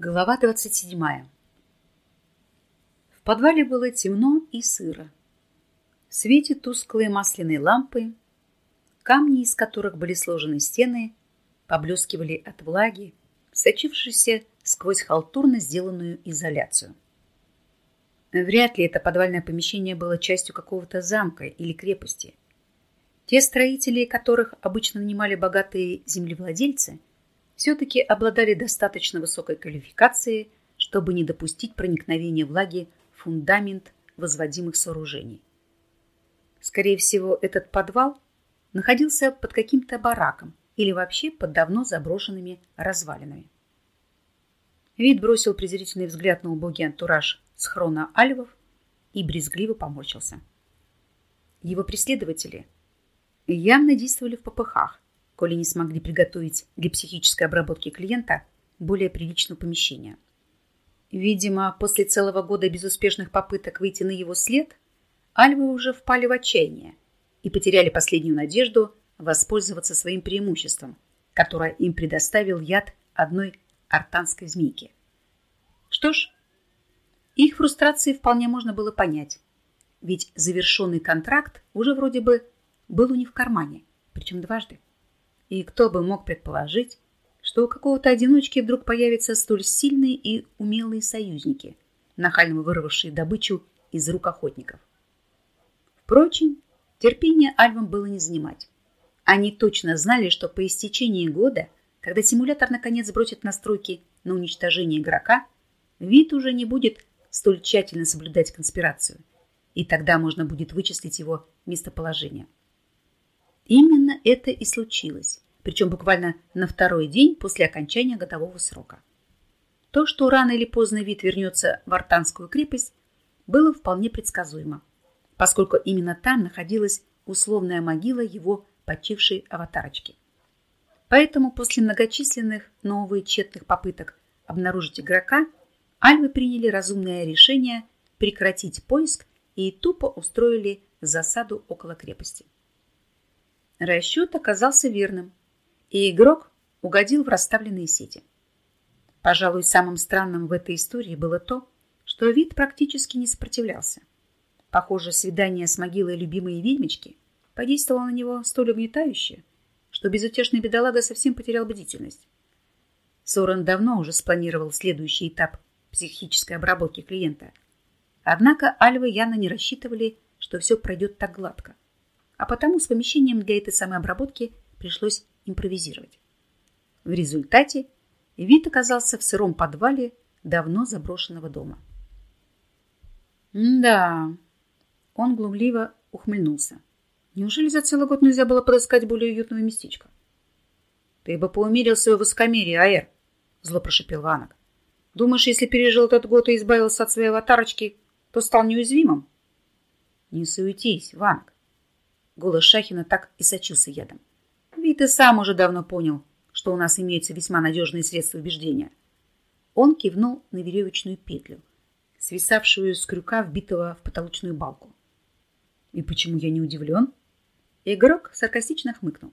Глава 27. В подвале было темно и сыро. В свете тусклые масляные лампы, камни, из которых были сложены стены, поблескивали от влаги, сочившейся сквозь халтурно сделанную изоляцию. Вряд ли это подвальное помещение было частью какого-то замка или крепости. Те строители, которых обычно нанимали богатые землевладельцы – все-таки обладали достаточно высокой квалификацией, чтобы не допустить проникновения влаги в фундамент возводимых сооружений. Скорее всего, этот подвал находился под каким-то бараком или вообще под давно заброшенными развалинами. Вид бросил презрительный взгляд на убогий антураж схрона альвов и брезгливо поморщился. Его преследователи явно действовали в попыхах, коли не смогли приготовить для психической обработки клиента более приличное помещение. Видимо, после целого года безуспешных попыток выйти на его след, альвы уже впали в отчаяние и потеряли последнюю надежду воспользоваться своим преимуществом, которое им предоставил яд одной артанской змейки. Что ж, их фрустрации вполне можно было понять, ведь завершенный контракт уже вроде бы был у них в кармане, причем дважды. И кто бы мог предположить, что у какого-то одиночки вдруг появятся столь сильные и умелые союзники, нахально вырвавшие добычу из рук охотников. Впрочем, терпение альвам было не занимать. Они точно знали, что по истечении года, когда симулятор наконец бросит настройки на уничтожение игрока, вид уже не будет столь тщательно соблюдать конспирацию, и тогда можно будет вычислить его местоположение. Именно это и случилось, причем буквально на второй день после окончания годового срока. То, что рано или поздно вид вернется в Артанскую крепость, было вполне предсказуемо, поскольку именно там находилась условная могила его почившей аватарочки. Поэтому после многочисленных, но, тщетных попыток обнаружить игрока, альвы приняли разумное решение прекратить поиск и тупо устроили засаду около крепости. Расчет оказался верным, и игрок угодил в расставленные сети. Пожалуй, самым странным в этой истории было то, что вид практически не сопротивлялся. Похоже, свидание с могилой любимой ведьмочки подействовало на него столь угнетающе, что безутешный бедолага совсем потерял бдительность. Сорен давно уже спланировал следующий этап психической обработки клиента. Однако Альвы явно не рассчитывали, что все пройдет так гладко а потому с помещением для этой самой обработки пришлось импровизировать. В результате вид оказался в сыром подвале давно заброшенного дома. «Да...» Он глумливо ухмыльнулся. «Неужели за целый год нельзя было подыскать более уютного местечка?» «Ты бы поумерил свое высокомерие, Аэр!» Зло прошипел Ванок. «Думаешь, если пережил этот год и избавился от своей аватарочки, то стал неуязвимым?» «Не суетись, Ванок. Голос Шахина так и сочился ядом. Ведь ты сам уже давно понял, что у нас имеются весьма надежные средства убеждения. Он кивнул на веревочную петлю, свисавшую с крюка, вбитого в потолочную балку. И почему я не удивлен? Игрок саркастично хмыкнул.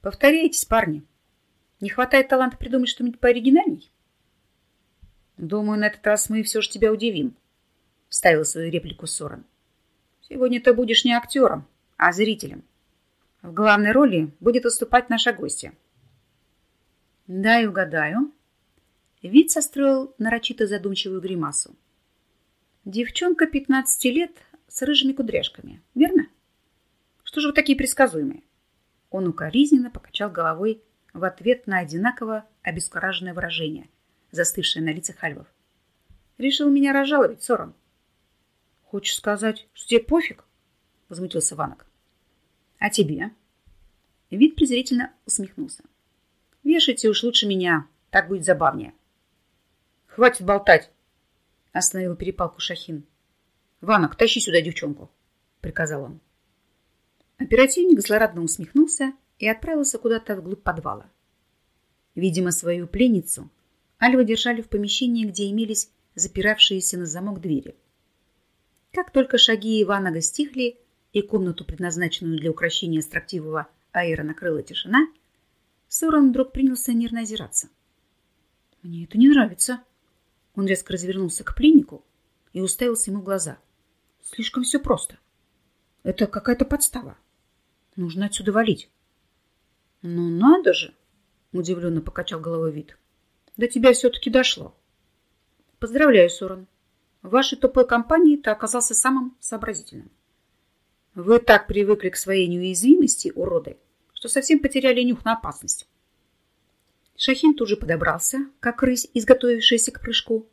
Повторяйтесь, парни. Не хватает таланта придумать что-нибудь пооригинальней? Думаю, на этот раз мы все же тебя удивим, вставил свою реплику Сорен. Сегодня ты будешь не актером, а зрителем. В главной роли будет выступать наша гостья. Дай угадаю. Вид состроил нарочито задумчивую гримасу. Девчонка 15 лет с рыжими кудряшками, верно? Что же вы такие предсказуемые? Он укоризненно покачал головой в ответ на одинаково обескураженное выражение, застывшее на лицах альвов. Решил меня разжаловать, Сорон. Хочешь сказать, что тебе пофиг? Возмутился Ванок. А тебе? Вид презрительно усмехнулся. Вешайте уж лучше меня, так будет забавнее. Хватит болтать, остановил перепалку Шахин. Ванок, тащи сюда девчонку, приказал он. Оперативник злорадно усмехнулся и отправился куда-то вглубь подвала. Видимо, свою пленницу Альва держали в помещении, где имелись запиравшиеся на замок двери. Как только шаги Ивана стихли, и комнату, предназначенную для украшения строптивого аэра, накрыла тишина, Сорон вдруг принялся нервно озираться. Мне это не нравится. Он резко развернулся к пленнику и уставился ему в глаза. Слишком все просто. Это какая-то подстава. Нужно отсюда валить. Ну надо же, удивленно покачал головой вид. До тебя все-таки дошло. Поздравляю, Соран. В вашей тупой компании ты оказался самым сообразительным. Вы так привыкли к своей неуязвимости, уроды, что совсем потеряли нюх на опасность. Шахин тут же подобрался, как рысь, изготовившаяся к прыжку.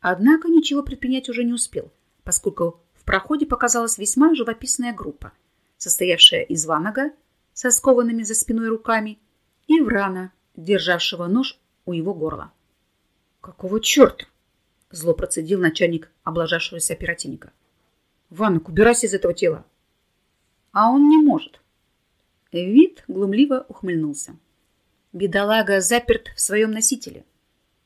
Однако ничего предпринять уже не успел, поскольку в проходе показалась весьма живописная группа, состоявшая из Ванага со скованными за спиной руками и Врана, державшего нож у его горла. «Какого черта?» — зло процедил начальник облажавшегося оперативника. «Ванок, убирайся из этого тела!» «А он не может!» Вид глумливо ухмыльнулся. Бедолага заперт в своем носителе.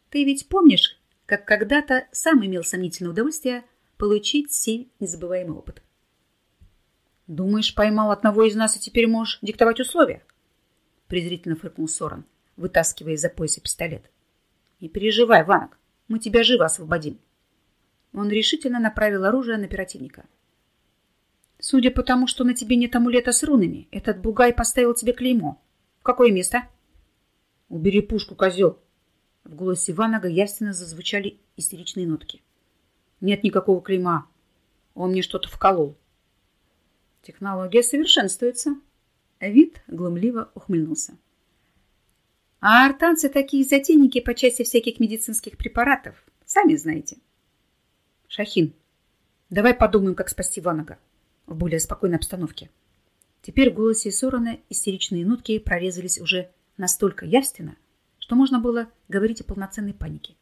Ты ведь помнишь, как когда-то сам имел сомнительное удовольствие получить сей незабываемый опыт? Думаешь, поймал одного из нас и теперь можешь диктовать условия? Презрительно фыркнул Соран, вытаскивая из-за пояса пистолет. Не переживай, Ванок, мы тебя живо освободим. Он решительно направил оружие на оперативника. Судя по тому, что на тебе нет амулета с рунами, этот бугай поставил тебе клеймо. В какое место? — «Убери пушку, козел!» В голосе Иванага явственно зазвучали истеричные нотки. «Нет никакого клейма. Он мне что-то вколол». «Технология совершенствуется». Вид глумливо ухмыльнулся. «А артанцы такие затейники по части всяких медицинских препаратов. Сами знаете». «Шахин, давай подумаем, как спасти Ванага в более спокойной обстановке». Теперь в голосе Сорона истеричные нотки прорезались уже настолько явственно, что можно было говорить о полноценной панике.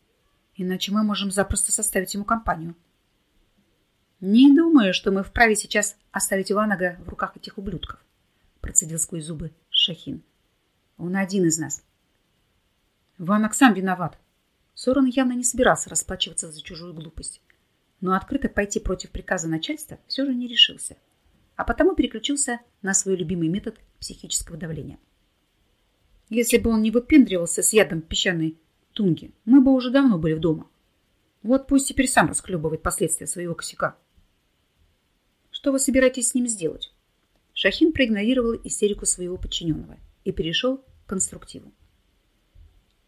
Иначе мы можем запросто составить ему компанию. Не думаю, что мы вправе сейчас оставить Иванага в руках этих ублюдков, процедил сквозь зубы Шахин. Он один из нас. Иванок сам виноват. Сорон явно не собирался расплачиваться за чужую глупость, но открыто пойти против приказа начальства все же не решился, а потому переключился на свой любимый метод психического давления. Если бы он не выпендривался с ядом песчаной тунги, мы бы уже давно были в дома. Вот пусть теперь сам расхлебывает последствия своего косяка. Что вы собираетесь с ним сделать? Шахин проигнорировал истерику своего подчиненного и перешел к конструктиву.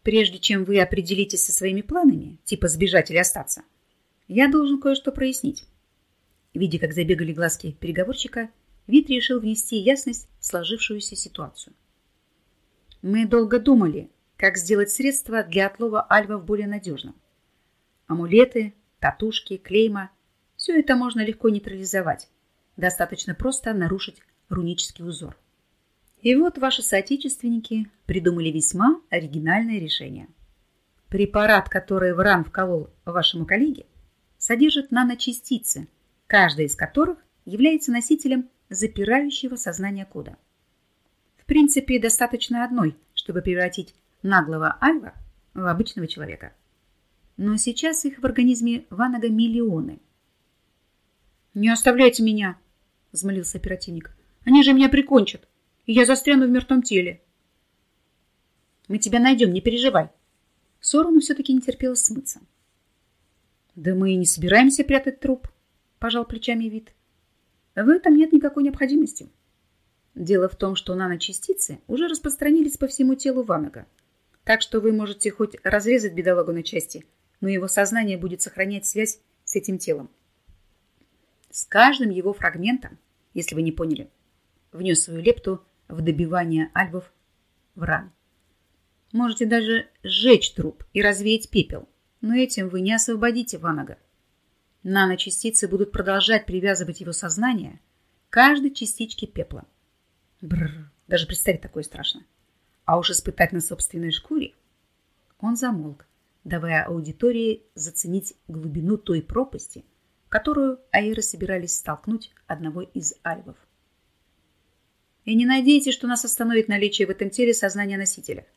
Прежде чем вы определитесь со своими планами, типа сбежать или остаться, я должен кое-что прояснить. Видя, как забегали глазки переговорщика, Вит решил внести ясность в сложившуюся ситуацию. Мы долго думали, как сделать средства для отлова альвов более надежным. Амулеты, татушки, клейма – все это можно легко нейтрализовать. Достаточно просто нарушить рунический узор. И вот ваши соотечественники придумали весьма оригинальное решение. Препарат, который Вран вколол вашему коллеге, содержит наночастицы, каждая из которых является носителем запирающего сознание кода принципе, достаточно одной, чтобы превратить наглого альва в обычного человека. Но сейчас их в организме Ванага миллионы. «Не оставляйте меня!» – взмолился оперативник. «Они же меня прикончат, и я застряну в мертвом теле». «Мы тебя найдем, не переживай!» Сорону все-таки не терпелось смыться. «Да мы и не собираемся прятать труп», – пожал плечами вид. «В этом нет никакой необходимости. Дело в том, что наночастицы уже распространились по всему телу Ванага. Так что вы можете хоть разрезать бедолагу на части, но его сознание будет сохранять связь с этим телом. С каждым его фрагментом, если вы не поняли, внес свою лепту в добивание альбов в ран. Можете даже сжечь труп и развеять пепел, но этим вы не освободите Ванага. Наночастицы будут продолжать привязывать его сознание к каждой частичке пепла. Бррр, даже представить такое страшно. А уж испытать на собственной шкуре. Он замолк, давая аудитории заценить глубину той пропасти, которую аэры собирались столкнуть одного из альвов. И не надейтесь, что нас остановит наличие в этом теле сознания носителя.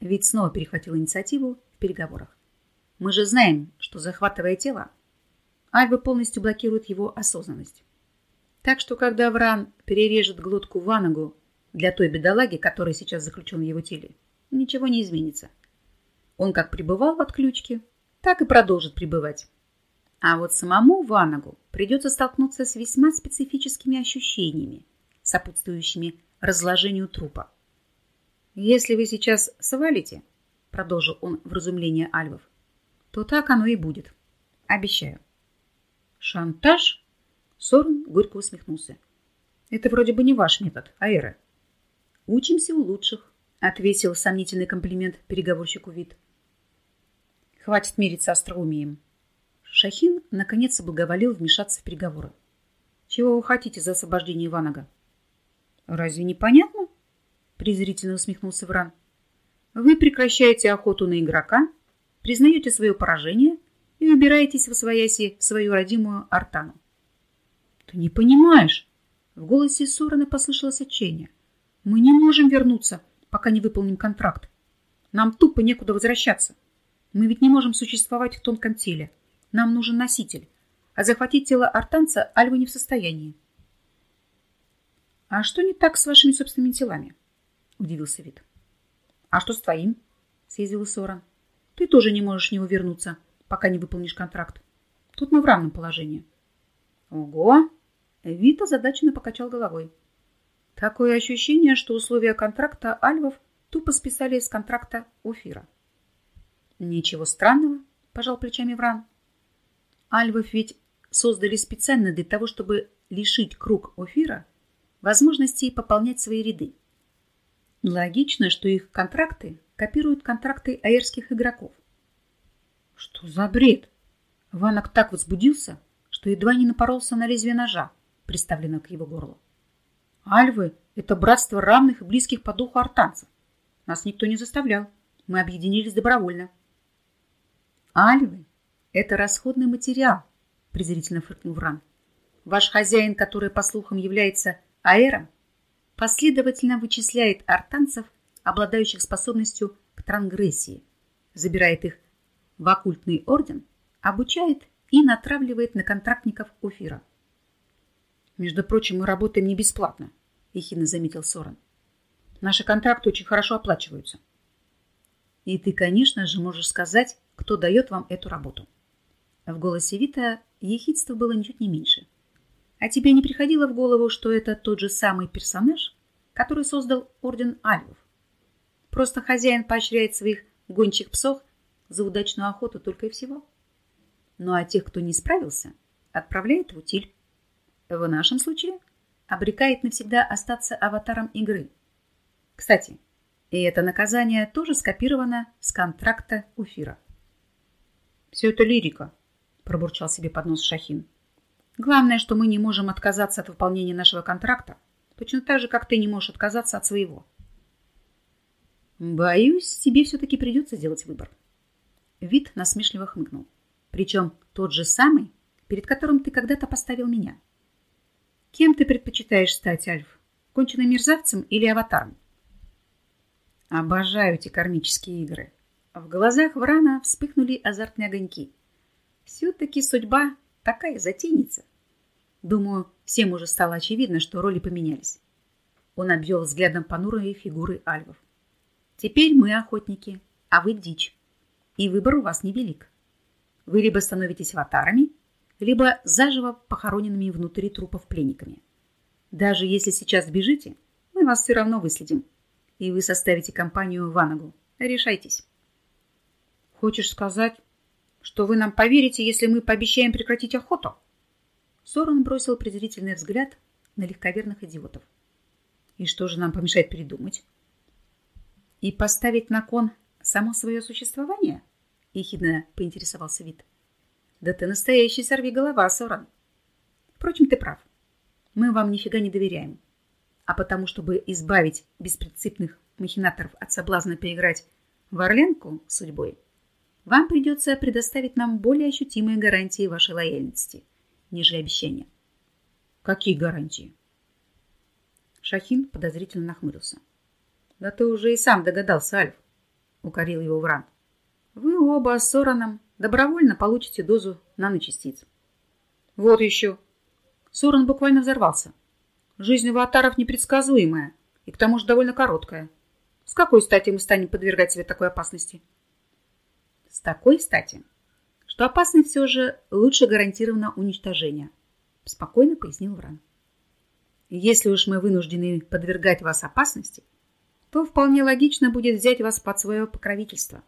Ведь снова перехватил инициативу в переговорах. Мы же знаем, что захватывая тело, альвы полностью блокируют его осознанность. Так что, когда Вран перережет глотку Ванагу для той бедолаги, которая сейчас заключен в его теле, ничего не изменится. Он как пребывал в отключке, так и продолжит пребывать. А вот самому Ванагу придется столкнуться с весьма специфическими ощущениями, сопутствующими разложению трупа. «Если вы сейчас свалите», — продолжил он в разумление Альвов, то так оно и будет. Обещаю. «Шантаж?» — Сорн горько усмехнулся. «Это вроде бы не ваш метод, Аэра». «Учимся у лучших», — ответил сомнительный комплимент переговорщику вид. «Хватит мериться остроумием», Шахин наконец благоволил вмешаться в переговоры. «Чего вы хотите за освобождение Иванага?» «Разве не понятно?» презрительно усмехнулся Вран. «Вы прекращаете охоту на игрока, признаете свое поражение и убираетесь в свояси в свою родимую Артану». «Ты не понимаешь!» В голосе Сорона послышалось отчаяние. «Мы не можем вернуться, пока не выполним контракт. Нам тупо некуда возвращаться. Мы ведь не можем существовать в тонком теле. Нам нужен носитель, а захватить тело артанца Альва не в состоянии. «А что не так с вашими собственными телами?» – удивился Вид. «А что с твоим?» – съездил Сора. «Ты тоже не можешь него вернуться, пока не выполнишь контракт. Тут мы в равном положении». «Ого!» – Вит озадаченно покачал головой. Такое ощущение, что условия контракта Альвов тупо списали из контракта Офира. «Ничего странного», – пожал плечами Вран. Альвов ведь создали специально для того, чтобы лишить круг Офира возможности пополнять свои ряды. Логично, что их контракты копируют контракты аэрских игроков. Что за бред? Ванок так возбудился, что едва не напоролся на лезвие ножа, приставленного к его горлу. Альвы — это братство равных и близких по духу артанцев. Нас никто не заставлял. Мы объединились добровольно. Альвы это расходный материал, презрительно фыркнул Вран. Ваш хозяин, который, по слухам, является аэром, последовательно вычисляет артанцев, обладающих способностью к трангрессии, забирает их в оккультный орден, обучает и натравливает на контрактников Офира. «Между прочим, мы работаем не бесплатно», – ехидно заметил Сорен. «Наши контракты очень хорошо оплачиваются». «И ты, конечно же, можешь сказать, кто дает вам эту работу». В голосе Вита ехидство было ничуть не меньше. А тебе не приходило в голову, что это тот же самый персонаж, который создал Орден Альвов? Просто хозяин поощряет своих гончих псов за удачную охоту только и всего. Ну а тех, кто не справился, отправляет в утиль. В нашем случае обрекает навсегда остаться аватаром игры. Кстати, и это наказание тоже скопировано с контракта Уфира. Все это лирика, пробурчал себе под нос Шахин. Главное, что мы не можем отказаться от выполнения нашего контракта, точно так же, как ты не можешь отказаться от своего. Боюсь, тебе все-таки придется сделать выбор. Вид насмешливо хмыкнул. Причем тот же самый, перед которым ты когда-то поставил меня. Кем ты предпочитаешь стать, Альф? Конченным мерзавцем или аватаром? Обожаю эти кармические игры. В глазах Врана вспыхнули азартные огоньки. Все-таки судьба такая затейница. Думаю, всем уже стало очевидно, что роли поменялись. Он обвел взглядом понурые фигуры альвов. Теперь мы охотники, а вы дичь. И выбор у вас невелик. Вы либо становитесь аватарами, либо заживо похороненными внутри трупов пленниками. Даже если сейчас бежите, мы вас все равно выследим. И вы составите компанию Ванагу. Решайтесь. Хочешь сказать, что вы нам поверите, если мы пообещаем прекратить охоту?» Сорон бросил презрительный взгляд на легковерных идиотов. «И что же нам помешает передумать?» «И поставить на кон само свое существование?» — ехидно поинтересовался вид. «Да ты настоящий сорвиголова, Сорон. Впрочем, ты прав. Мы вам нифига не доверяем. А потому, чтобы избавить беспринципных махинаторов от соблазна переиграть в Орленку судьбой, вам придется предоставить нам более ощутимые гарантии вашей лояльности, ниже обещания. Какие гарантии? Шахин подозрительно нахмурился. Да ты уже и сам догадался, Альф, укорил его Вран. Вы оба с Сораном добровольно получите дозу наночастиц. Вот еще. Соран буквально взорвался. Жизнь аватаров непредсказуемая и к тому же довольно короткая. С какой стати мы станем подвергать себя такой опасности? — с такой стати, что опасность все же лучше гарантировано уничтожение, спокойно пояснил Вран. Если уж мы вынуждены подвергать вас опасности, то вполне логично будет взять вас под свое покровительство.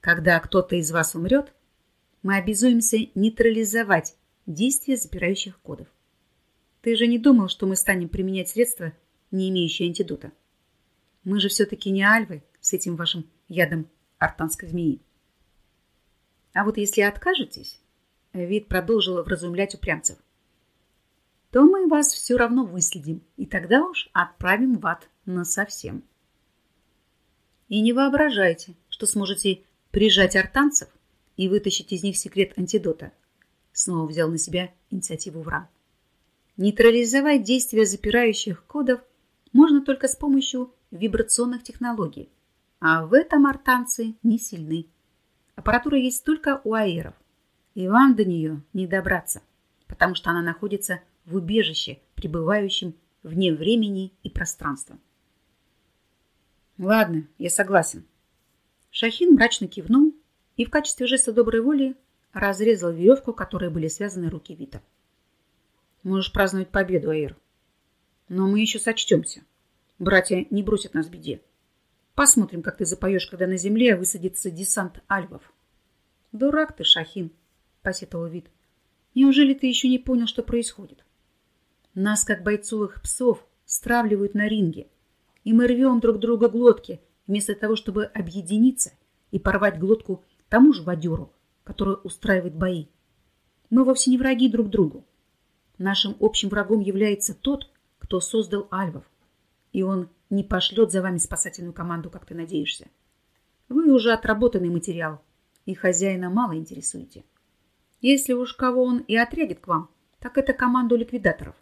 Когда кто-то из вас умрет, мы обязуемся нейтрализовать действие запирающих кодов. Ты же не думал, что мы станем применять средства, не имеющие антидота? Мы же все-таки не альвы с этим вашим ядом артанской змеи. А вот если откажетесь, вид продолжил вразумлять упрямцев, то мы вас все равно выследим, и тогда уж отправим в ад насовсем. И не воображайте, что сможете прижать артанцев и вытащить из них секрет антидота. Снова взял на себя инициативу Вран. Нейтрализовать действие запирающих кодов можно только с помощью вибрационных технологий, а в этом артанцы не сильны. Аппаратура есть только у аэров, и вам до нее не добраться, потому что она находится в убежище, пребывающем вне времени и пространства. Ладно, я согласен. Шахин мрачно кивнул и в качестве жеста доброй воли разрезал веревку, которой были связаны руки Вита. Можешь праздновать победу, Аир. Но мы еще сочтемся. Братья не бросят нас в беде. Посмотрим, как ты запоешь, когда на земле высадится десант альвов. Дурак ты, Шахин, посетовал Вит. Неужели ты еще не понял, что происходит? Нас, как бойцовых псов, стравливают на ринге, и мы рвем друг друга глотки, вместо того, чтобы объединиться и порвать глотку тому же водеру, который устраивает бои. Мы вовсе не враги друг другу. Нашим общим врагом является тот, кто создал альвов, и он не пошлет за вами спасательную команду, как ты надеешься. Вы уже отработанный материал, и хозяина мало интересуете. Если уж кого он и отрядит к вам, так это команду ликвидаторов.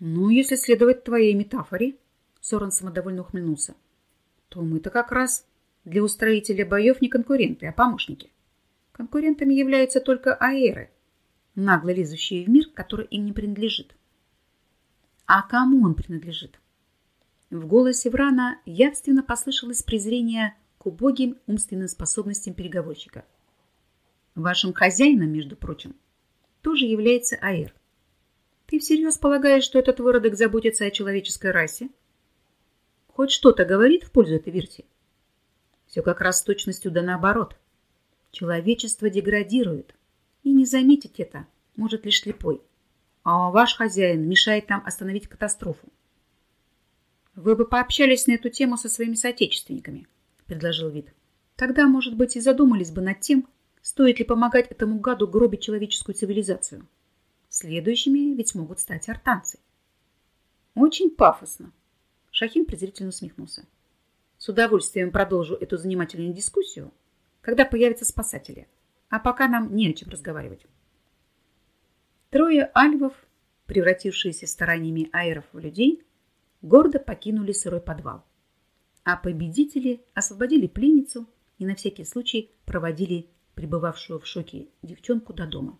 Ну, если следовать твоей метафоре, Сорен самодовольно ухмыльнулся, то мы-то как раз для устроителя боев не конкуренты, а помощники. Конкурентами являются только аэры, нагло лезущие в мир, который им не принадлежит. А кому он принадлежит? В голосе Врана явственно послышалось презрение к убогим умственным способностям переговорщика. Вашим хозяином, между прочим, тоже является Аэр. Ты всерьез полагаешь, что этот выродок заботится о человеческой расе? Хоть что-то говорит в пользу этой версии? Все как раз с точностью да наоборот. Человечество деградирует, и не заметить это может лишь слепой. А ваш хозяин мешает нам остановить катастрофу. Вы бы пообщались на эту тему со своими соотечественниками, предложил Вид. Тогда, может быть, и задумались бы над тем, стоит ли помогать этому гаду гробить человеческую цивилизацию. Следующими ведь могут стать артанцы. Очень пафосно. Шахин презрительно усмехнулся. С удовольствием продолжу эту занимательную дискуссию, когда появятся спасатели. А пока нам не о чем разговаривать. Трое альвов, превратившиеся стараниями аэров в людей, гордо покинули сырой подвал. А победители освободили пленницу и на всякий случай проводили пребывавшую в шоке девчонку до дома.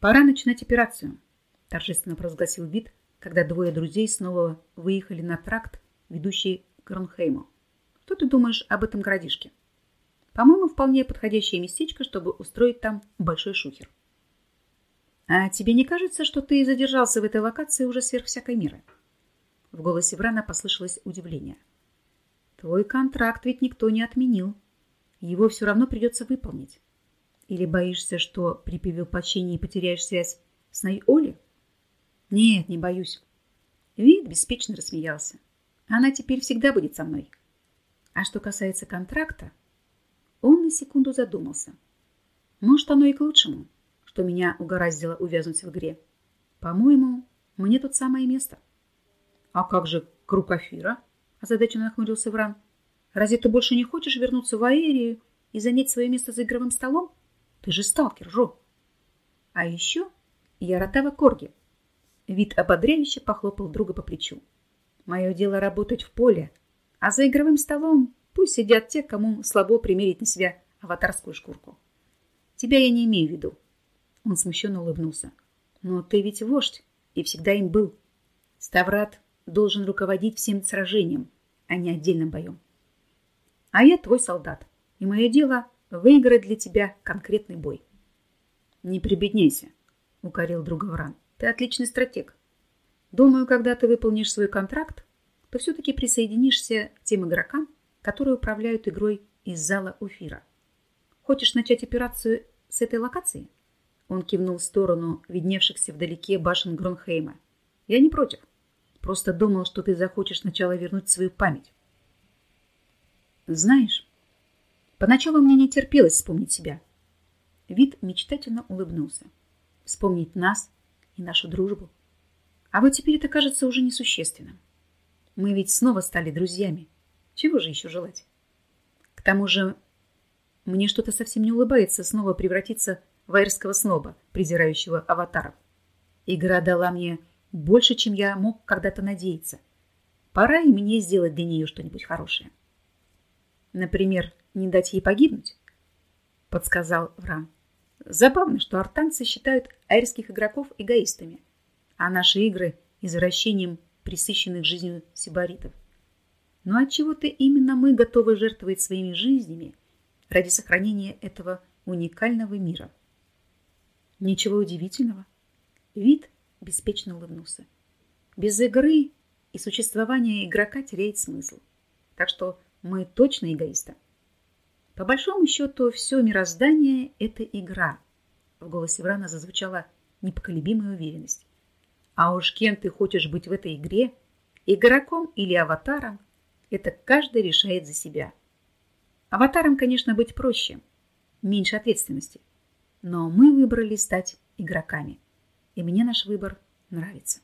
«Пора начинать операцию», – торжественно провозгласил Вит, когда двое друзей снова выехали на тракт, ведущий к Ронхейму. «Что ты думаешь об этом городишке?» «По-моему, вполне подходящее местечко, чтобы устроить там большой шухер». «А тебе не кажется, что ты задержался в этой локации уже сверх всякой меры?» В голосе Брана послышалось удивление. «Твой контракт ведь никто не отменил. Его все равно придется выполнить. Или боишься, что при перевоплощении потеряешь связь с Найоли? Нет, не боюсь. Вид беспечно рассмеялся. Она теперь всегда будет со мной. А что касается контракта, он на секунду задумался. Может, оно и к лучшему, что меня угораздило увязнуть в игре. По-моему, мне тут самое место. А как же круг Афира? Озадаченно нахмурился Вран. Разве ты больше не хочешь вернуться в Аэрию и занять свое место за игровым столом? Ты же сталкер, Жо. А еще я Ротава Корги. Вид ободряюще похлопал друга по плечу. Мое дело работать в поле, а за игровым столом пусть сидят те, кому слабо примерить на себя аватарскую шкурку. Тебя я не имею в виду. Он смущенно улыбнулся. Но ты ведь вождь, и всегда им был. Ставрат должен руководить всем сражением, а не отдельным боем. А я твой солдат. И мое дело выиграть для тебя конкретный бой. Не прибедняйся, укорил друга Вран. Ты отличный стратег. Думаю, когда ты выполнишь свой контракт, то все-таки присоединишься к тем игрокам, которые управляют игрой из зала Уфира. Хочешь начать операцию с этой локации? Он кивнул в сторону видневшихся вдалеке башен Гронхейма. Я не против. Просто думал, что ты захочешь сначала вернуть свою память. Знаешь, поначалу мне не терпелось вспомнить себя. Вид мечтательно улыбнулся. Вспомнить нас и нашу дружбу. А вот теперь это кажется уже несущественным. Мы ведь снова стали друзьями. Чего же еще желать? К тому же мне что-то совсем не улыбается снова превратиться в аэрского сноба, презирающего аватаров. Игра дала мне больше, чем я мог когда-то надеяться. Пора и мне сделать для нее что-нибудь хорошее. Например, не дать ей погибнуть, подсказал Вран. Забавно, что артанцы считают аэрских игроков эгоистами, а наши игры – извращением присыщенных жизнью сибаритов. Но отчего-то именно мы готовы жертвовать своими жизнями ради сохранения этого уникального мира. Ничего удивительного. Вид беспечно улыбнулся. Без игры и существования игрока теряет смысл. Так что мы точно эгоисты. По большому счету, все мироздание – это игра. В голосе Врана зазвучала непоколебимая уверенность. А уж кем ты хочешь быть в этой игре, игроком или аватаром, это каждый решает за себя. Аватаром, конечно, быть проще, меньше ответственности. Но мы выбрали стать игроками. И мне наш выбор нравится.